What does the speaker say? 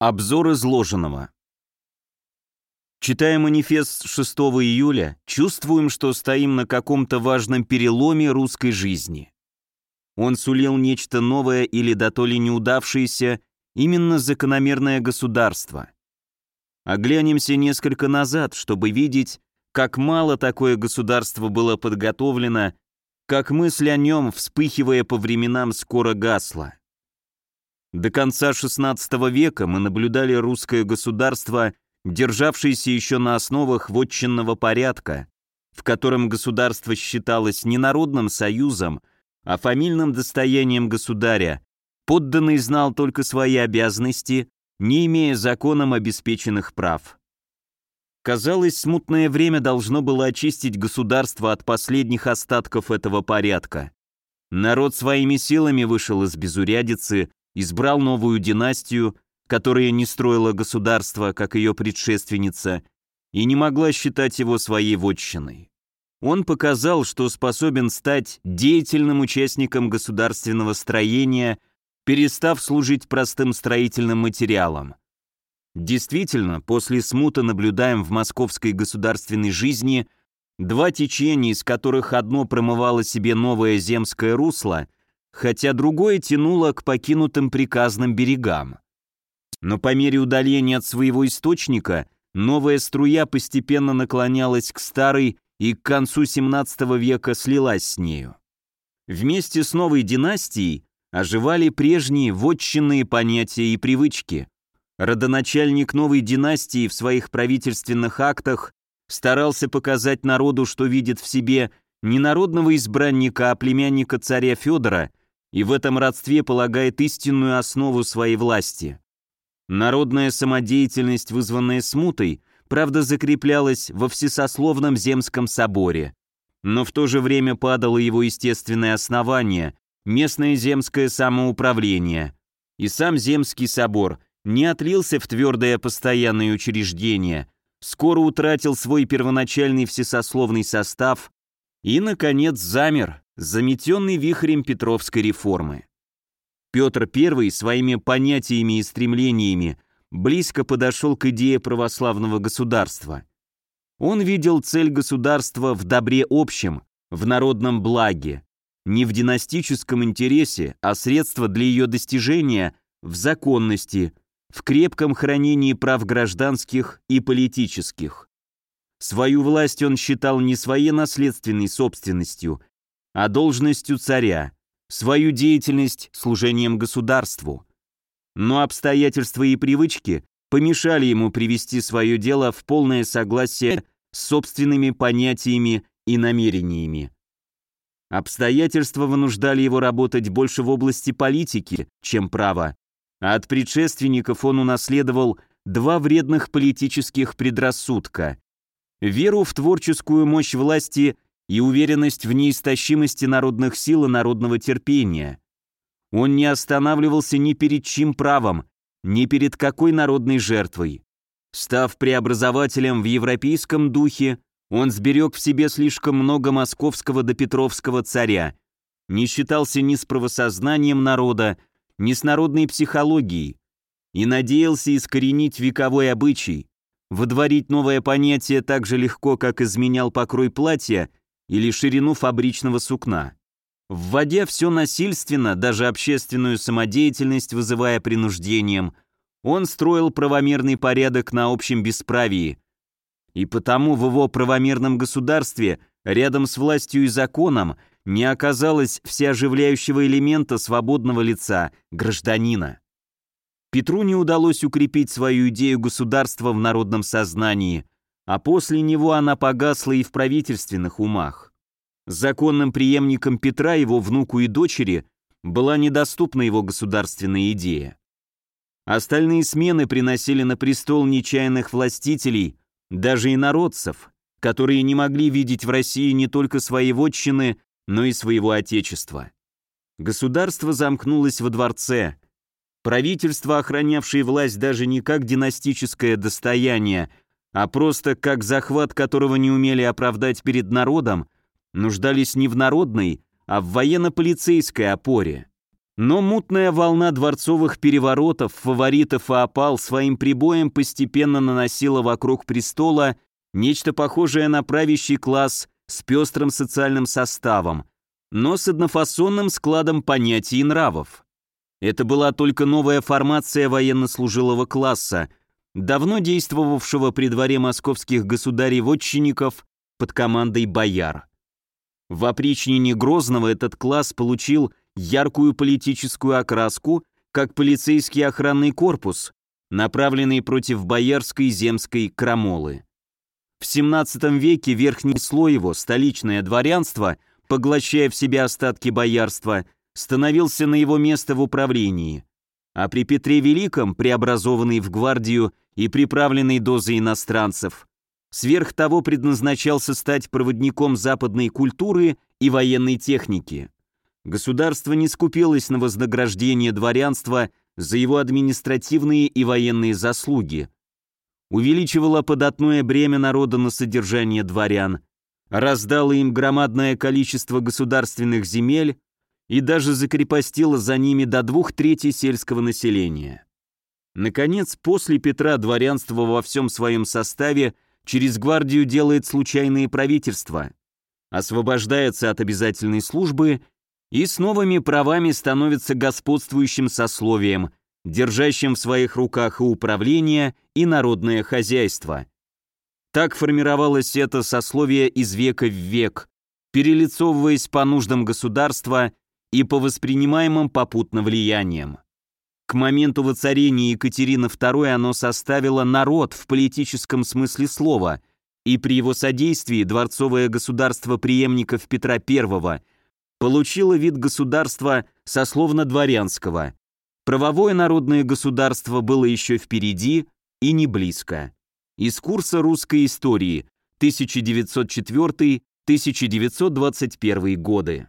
Обзор изложенного. Читая манифест 6 июля, чувствуем, что стоим на каком-то важном переломе русской жизни. Он сулил нечто новое или да то ли неудавшееся, именно закономерное государство. Оглянемся несколько назад, чтобы видеть, как мало такое государство было подготовлено, как мысль о нем, вспыхивая по временам, скоро гасла. До конца XVI века мы наблюдали русское государство, державшееся еще на основах вотчинного порядка, в котором государство считалось не народным союзом, а фамильным достоянием государя, подданный знал только свои обязанности, не имея законом обеспеченных прав. Казалось, смутное время должно было очистить государство от последних остатков этого порядка. Народ своими силами вышел из безурядицы, избрал новую династию, которая не строила государство, как ее предшественница, и не могла считать его своей вотчиной. Он показал, что способен стать деятельным участником государственного строения, перестав служить простым строительным материалом. Действительно, после смута наблюдаем в московской государственной жизни два течения, из которых одно промывало себе новое земское русло – хотя другое тянуло к покинутым приказным берегам. Но по мере удаления от своего источника новая струя постепенно наклонялась к старой и к концу 17 века слилась с нею. Вместе с новой династией оживали прежние вотчинные понятия и привычки. Родоначальник новой династии в своих правительственных актах старался показать народу, что видит в себе не народного избранника, а племянника царя Федора, и в этом родстве полагает истинную основу своей власти. Народная самодеятельность, вызванная смутой, правда закреплялась во всесословном земском соборе, но в то же время падало его естественное основание, местное земское самоуправление, и сам земский собор не отлился в твердое постоянное учреждение, скоро утратил свой первоначальный всесословный состав и, наконец, замер, заметенный вихрем Петровской реформы. Петр I своими понятиями и стремлениями близко подошел к идее православного государства. Он видел цель государства в добре общем, в народном благе, не в династическом интересе, а средство для ее достижения в законности, в крепком хранении прав гражданских и политических. Свою власть он считал не своей наследственной собственностью, а должностью царя, свою деятельность служением государству. Но обстоятельства и привычки помешали ему привести свое дело в полное согласие с собственными понятиями и намерениями. Обстоятельства вынуждали его работать больше в области политики, чем права, а от предшественников он унаследовал два вредных политических предрассудка – веру в творческую мощь власти и уверенность в неистощимости народных сил и народного терпения. Он не останавливался ни перед чьим правом, ни перед какой народной жертвой. Став преобразователем в европейском духе, он сберег в себе слишком много московского до Петровского царя, не считался ни с правосознанием народа, ни с народной психологией, и надеялся искоренить вековой обычай, водворить новое понятие так же легко, как изменял покрой платья или ширину фабричного сукна. Вводя все насильственно, даже общественную самодеятельность вызывая принуждением, он строил правомерный порядок на общем бесправии. И потому в его правомерном государстве, рядом с властью и законом, не оказалось всеоживляющего элемента свободного лица, гражданина. Петру не удалось укрепить свою идею государства в народном сознании – а после него она погасла и в правительственных умах. Законным преемником Петра, его внуку и дочери, была недоступна его государственная идея. Остальные смены приносили на престол нечаянных властителей, даже инородцев, которые не могли видеть в России не только своей вотчины, но и своего отечества. Государство замкнулось во дворце. Правительство, охранявшее власть даже не как династическое достояние, а просто как захват, которого не умели оправдать перед народом, нуждались не в народной, а в военно-полицейской опоре. Но мутная волна дворцовых переворотов, фаворитов и опал своим прибоем постепенно наносила вокруг престола нечто похожее на правящий класс с пестрым социальным составом, но с однофасонным складом понятий и нравов. Это была только новая формация военнослужилого класса, давно действовавшего при дворе московских государей-вотчинников под командой бояр. В опричнине Грозного этот класс получил яркую политическую окраску, как полицейский охранный корпус, направленный против боярской земской крамолы. В XVII веке верхний слой его, столичное дворянство, поглощая в себя остатки боярства, становился на его место в управлении. А при Петре Великом, преобразованный в гвардию и приправленный дозой иностранцев, Сверх того предназначался стать проводником западной культуры и военной техники. Государство не скупилось на вознаграждение дворянства за его административные и военные заслуги. Увеличивало податное бремя народа на содержание дворян, раздало им громадное количество государственных земель и даже закрепостило за ними до двух третей сельского населения. Наконец, после Петра дворянство во всем своем составе – через гвардию делает случайные правительства, освобождается от обязательной службы и с новыми правами становится господствующим сословием, держащим в своих руках и управление, и народное хозяйство. Так формировалось это сословие из века в век, перелицовываясь по нуждам государства и по воспринимаемым попутно влияниям. К моменту воцарения Екатерины II оно составило народ в политическом смысле слова, и при его содействии дворцовое государство преемников Петра I получило вид государства сословно-дворянского. Правовое народное государство было еще впереди и не близко. Из курса русской истории 1904-1921 годы.